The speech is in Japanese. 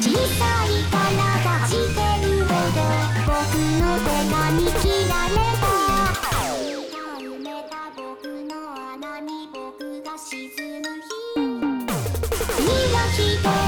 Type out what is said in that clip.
小さいから出してるほど僕の手が見切られた。の穴